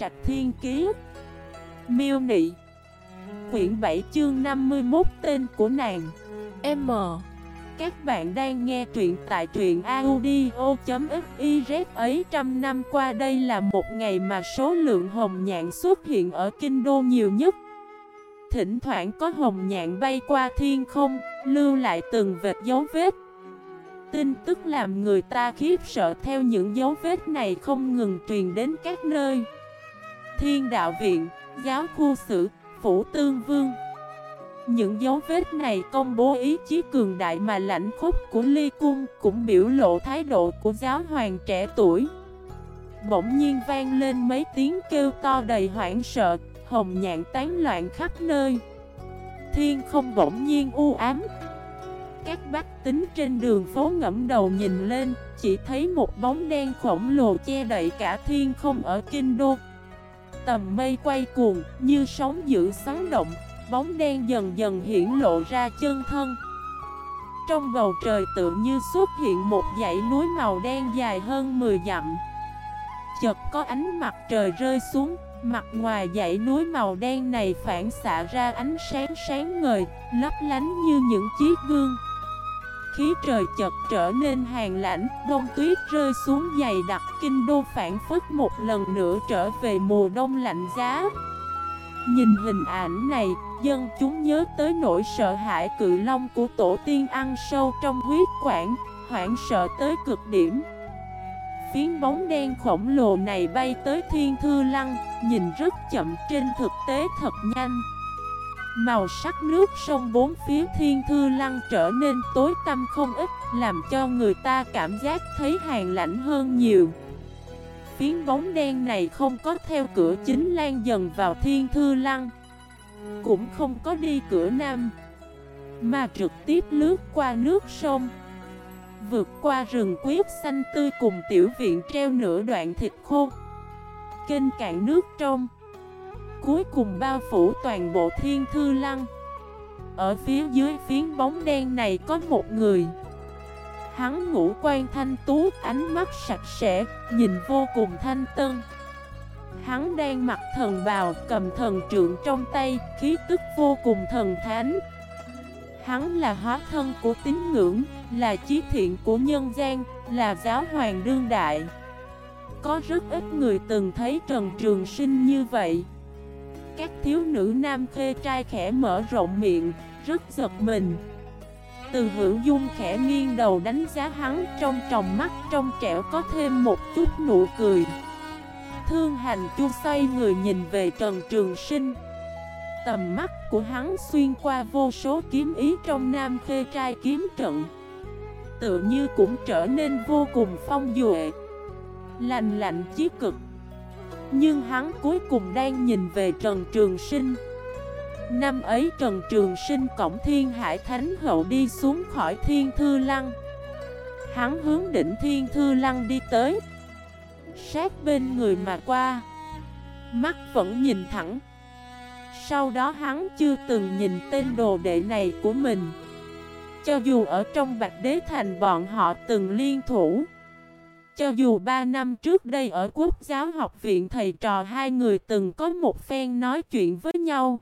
Trạch Thiên Kiế Miêu Nị. Quyển 7 chương 51 tên của nàng. M. Các bạn đang nghe truyện tại truyện audio.xyz ấy trăm năm qua. Đây là một ngày mà số lượng hồng nhạn xuất hiện ở Kinh Đô nhiều nhất. Thỉnh thoảng có hồng nhạn bay qua thiên không, lưu lại từng vệt dấu vết. Tin tức làm người ta khiếp sợ theo những dấu vết này không ngừng truyền đến các nơi. Thiên đạo viện, giáo khu sử, phủ tương vương. Những dấu vết này công bố ý chí cường đại mà lãnh khúc của ly cung Cũng biểu lộ thái độ của giáo hoàng trẻ tuổi. Bỗng nhiên vang lên mấy tiếng kêu to đầy hoảng sợ Hồng nhạn tán loạn khắp nơi. Thiên không bỗng nhiên u ám. Các bách tính trên đường phố ngẫm đầu nhìn lên Chỉ thấy một bóng đen khổng lồ che đậy cả thiên không ở Kinh Đô. Tầm mây quay cuồng như sóng dữ xoắn động, Bóng đen dần dần hiển lộ ra chân thân. Trong bầu trời tự như xuất hiện một dãy núi màu đen dài hơn 10 dặm. Chợt có ánh mặt trời rơi xuống, Mặt ngoài dãy núi màu đen này phản xạ ra ánh sáng sáng ngời, Lấp lánh như những chiếc gương khí trời chợt trở nên hàng lãnh, bông tuyết rơi xuống dày đặc kinh đô phản phất một lần nữa trở về mùa đông lạnh giá. Nhìn hình ảnh này, dân chúng nhớ tới nỗi sợ hãi cự long của tổ tiên ăn sâu trong huyết quản, hoảng sợ tới cực điểm. Phiến bóng đen khổng lồ này bay tới thiên thư lăng, nhìn rất chậm trên thực tế thật nhanh. Màu sắc nước sông bốn phía thiên thư lăng trở nên tối tăm không ít, Làm cho người ta cảm giác thấy hàng lạnh hơn nhiều. Phiến bóng đen này không có theo cửa chính lan dần vào thiên thư lăng, Cũng không có đi cửa nam, Mà trực tiếp lướt qua nước sông, Vượt qua rừng quyết xanh tươi cùng tiểu viện treo nửa đoạn thịt khô. Kênh cạn nước trong cuối cùng bao phủ toàn bộ thiên thư lăng. Ở phía dưới phiến bóng đen này có một người. Hắn ngũ quan thanh tú, ánh mắt sạch sẽ, nhìn vô cùng thanh tân. Hắn đang mặc thần bào, cầm thần trượng trong tay, khí tức vô cùng thần thánh. Hắn là hóa thân của tín ngưỡng, là chí thiện của nhân gian, là giáo hoàng đương đại. Có rất ít người từng thấy Trần Trường Sinh như vậy các thiếu nữ nam khê trai khẽ mở rộng miệng, rất giật mình. Từ hữu dung khẽ nghiêng đầu đánh giá hắn trong tròng mắt trong trẻo có thêm một chút nụ cười. Thương hành chu xoay người nhìn về Trần Trường Sinh. Tầm mắt của hắn xuyên qua vô số kiếm ý trong nam khê trai kiếm trận. Tự như cũng trở nên vô cùng phong duệ. Lành lạnh chí cực nhưng hắn cuối cùng đang nhìn về Trần Trường Sinh. Năm ấy Trần Trường Sinh cổng thiên hải thánh hậu đi xuống khỏi thiên thư lăng. Hắn hướng đỉnh thiên thư lăng đi tới. Sát bên người mà qua. Mắt vẫn nhìn thẳng. Sau đó hắn chưa từng nhìn tên đồ đệ này của mình. Cho dù ở trong Bạch Đế Thành bọn họ từng liên thủ cho dù 3 năm trước đây ở quốc giáo học viện thầy trò hai người từng có một phen nói chuyện với nhau.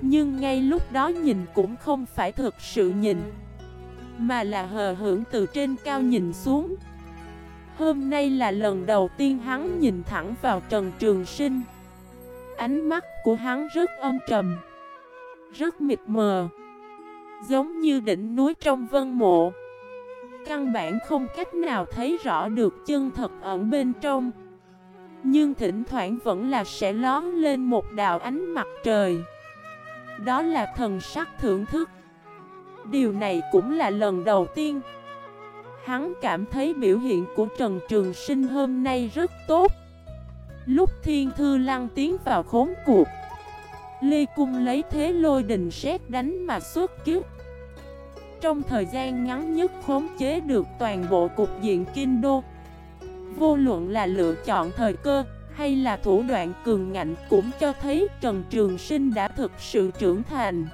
Nhưng ngay lúc đó nhìn cũng không phải thực sự nhìn, Mà là hờ hưởng từ trên cao nhìn xuống. Hôm nay là lần đầu tiên hắn nhìn thẳng vào Trần Trường Sinh. Ánh mắt của hắn rất âm trầm, Rất mịt mờ, Giống như đỉnh núi trong vân mộ. Căn bản không cách nào thấy rõ được chân thật ẩn bên trong. Nhưng thỉnh thoảng vẫn là sẽ lón lên một đạo ánh mặt trời. Đó là thần sắc thưởng thức. Điều này cũng là lần đầu tiên. Hắn cảm thấy biểu hiện của Trần Trường Sinh hôm nay rất tốt. Lúc Thiên Thư Lăng tiến vào khốn cuộc, Lê Cung lấy thế lôi đình sét đánh mà xuất kiếp trong thời gian ngắn nhất khống chế được toàn bộ cục diện kinh đô Vô luận là lựa chọn thời cơ hay là thủ đoạn cường ngạnh cũng cho thấy Trần Trường Sinh đã thực sự trưởng thành.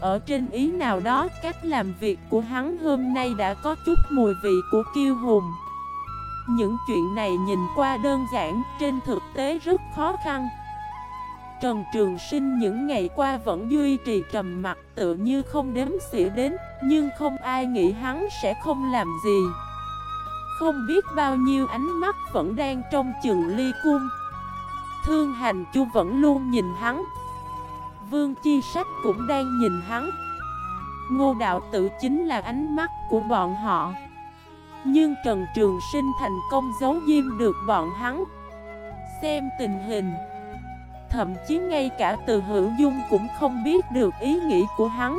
Ở trên ý nào đó cách làm việc của hắn hôm nay đã có chút mùi vị của kiêu hùng. Những chuyện này nhìn qua đơn giản, trên thực tế rất khó khăn. Trần Trường Sinh những ngày qua vẫn duy trì trầm mặt tự như không đếm xỉa đến, Nhưng không ai nghĩ hắn sẽ không làm gì. Không biết bao nhiêu ánh mắt vẫn đang trong chừng ly cung. Thương hành chu vẫn luôn nhìn hắn. Vương Chi Sách cũng đang nhìn hắn. Ngô Đạo Tử chính là ánh mắt của bọn họ. Nhưng Trần Trường Sinh thành công giấu diêm được bọn hắn. Xem tình hình Thậm chí ngay cả từ hữu dung cũng không biết được ý nghĩ của hắn.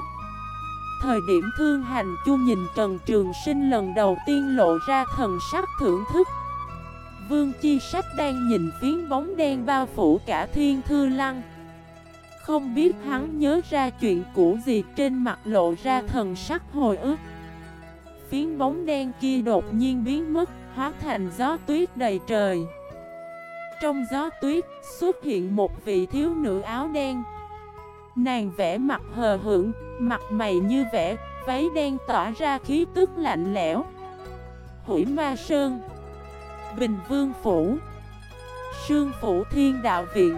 Thời điểm thương hành chu nhìn Trần Trường Sinh lần đầu tiên lộ ra thần sắc thưởng thức. Vương Chi Sách đang nhìn phiến bóng đen bao phủ cả thiên thư lăng. Không biết hắn nhớ ra chuyện cũ gì trên mặt lộ ra thần sắc hồi ức. Phiến bóng đen kia đột nhiên biến mất, hóa thành gió tuyết đầy trời. Trong gió tuyết xuất hiện một vị thiếu nữ áo đen. Nàng vẽ mặt hờ hững, mặt mày như vẽ, váy đen tỏa ra khí tức lạnh lẽo. Hủy ma sơn. Bình Vương Phủ. Sương Phủ Thiên Đạo Viện.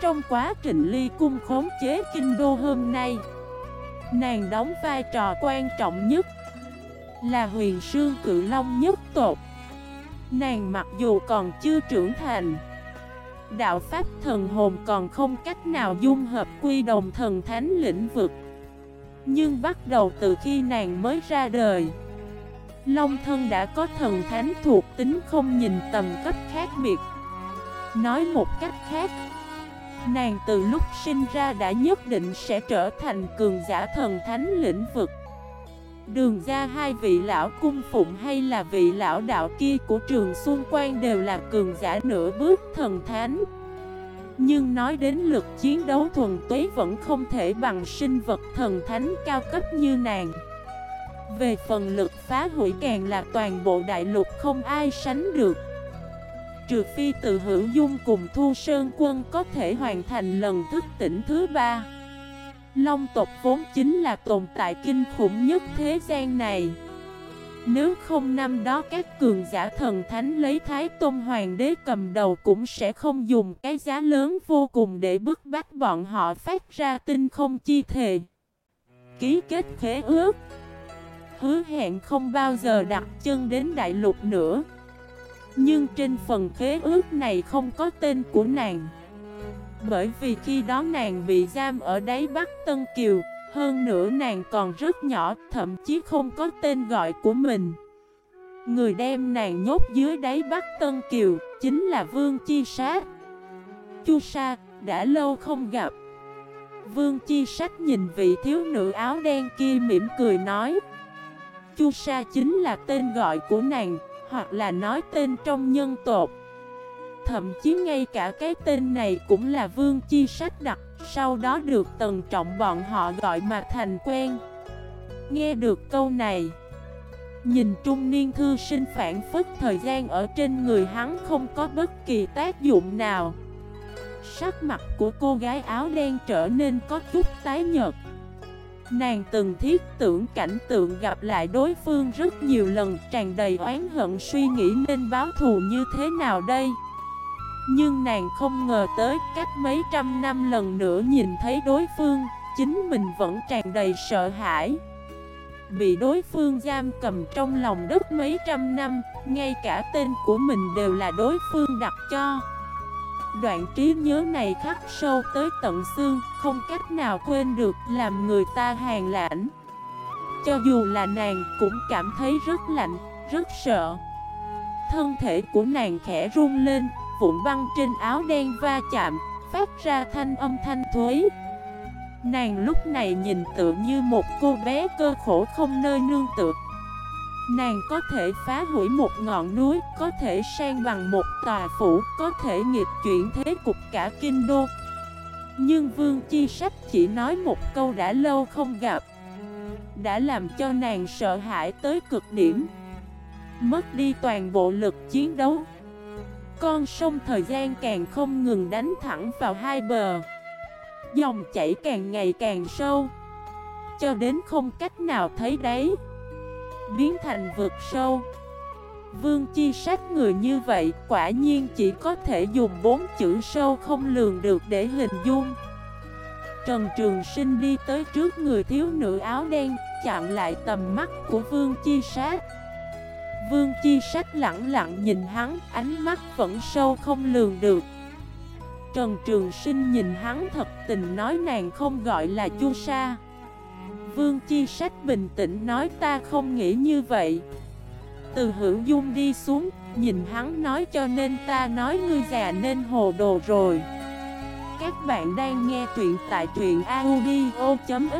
Trong quá trình ly cung khống chế kinh đô hôm nay Nàng đóng vai trò quan trọng nhất Là huyền sương cự long nhất tột Nàng mặc dù còn chưa trưởng thành, Đạo Pháp thần hồn còn không cách nào dung hợp quy đồng thần thánh lĩnh vực. Nhưng bắt đầu từ khi nàng mới ra đời, Long thân đã có thần thánh thuộc tính không nhìn tầm cấp khác biệt. Nói một cách khác, Nàng từ lúc sinh ra đã nhất định sẽ trở thành cường giả thần thánh lĩnh vực. Đường ra hai vị lão cung phụng hay là vị lão đạo kia của trường Xuân Quan đều là cường giả nửa bước thần thánh. Nhưng nói đến lực chiến đấu thuần túy vẫn không thể bằng sinh vật thần thánh cao cấp như nàng. Về phần lực phá hủy càng là toàn bộ đại lục không ai sánh được. Trừ phi từ hữu dung cùng Thu Sơn Quân có thể hoàn thành lần thức tỉnh thứ ba. Long tộc vốn chính là tồn tại kinh khủng nhất thế gian này. Nếu không năm đó các cường giả thần thánh lấy Thái Tôn Hoàng đế cầm đầu cũng sẽ không dùng cái giá lớn vô cùng để bức bách bọn họ phát ra tinh không chi thề. Ký kết khế ước. Hứa hẹn không bao giờ đặt chân đến đại lục nữa. Nhưng trên phần khế ước này không có tên của nàng. Bởi vì khi đó nàng bị giam ở đáy Bắc Tân Kiều Hơn nữa nàng còn rất nhỏ Thậm chí không có tên gọi của mình. Người đem nàng nhốt dưới đáy Bắc Tân Kiều Chính là Vương Chi Sát Chu Sa đã lâu không gặp. Vương Chi Sách nhìn vị thiếu nữ áo đen kia mỉm cười nói Chu Sa chính là tên gọi của nàng, hoặc là nói tên trong nhân tộc. Thậm chí ngay cả cái tên này cũng là Vương Chi Sách đặt, sau đó được tần trọng bọn họ gọi mà thành quen. Nghe được câu này, nhìn trung niên thư sinh phản phất thời gian ở trên người hắn không có bất kỳ tác dụng nào. Sắc mặt của cô gái áo đen trở nên có chút tái nhợt. Nàng từng thiết tưởng cảnh tượng gặp lại đối phương rất nhiều lần tràn đầy oán hận suy nghĩ nên báo thù như thế nào đây nhưng nàng không ngờ tới cách mấy trăm năm lần nữa nhìn thấy đối phương Chính mình vẫn tràn đầy sợ hãi Bị đối phương giam cầm trong lòng đất mấy trăm năm Ngay cả tên của mình đều là đối phương đặt cho Đoạn trí nhớ này khắc sâu tới tận xương, không cách nào quên được làm người ta hàng lãnh. Cho dù là nàng cũng cảm thấy rất lạnh, rất sợ. Thân thể của nàng khẽ run lên, vụn băng trên áo đen va chạm, phát ra thanh âm thanh thuế. Nàng lúc này nhìn tựa như một cô bé cơ khổ không nơi nương tựa Nàng có thể phá hủy một ngọn núi, có thể sang bằng một tòa phủ, có thể nghịch chuyển thế cục cả kinh đô. Nhưng Vương Chi Sách chỉ nói một câu đã lâu không gặp, đã làm cho nàng sợ hãi tới cực điểm, mất đi toàn bộ lực chiến đấu. Con sông thời gian càng không ngừng đánh thẳng vào hai bờ, dòng chảy càng ngày càng sâu, cho đến không cách nào thấy đấy biến thành vực sâu. Vương Chi Sách người như vậy quả nhiên chỉ có thể dùng bốn chữ sâu không lường được để hình dung. Trần Trường Sinh đi tới trước người thiếu nữ áo đen Chặn lại tầm mắt của Vương Chi Sát Vương Chi Sách lặng lặng nhìn hắn, Ánh mắt vẫn sâu không lường được. Trần Trường Sinh nhìn hắn thật tình nói nàng không gọi là Chu Sa. Vương Chi Sách bình tĩnh nói ta không nghĩ như vậy. Từ hữu dung đi xuống, Nhìn hắn nói cho nên ta nói ngươi già nên hồ đồ rồi. Các bạn đang nghe truyện tại truyện audio.fif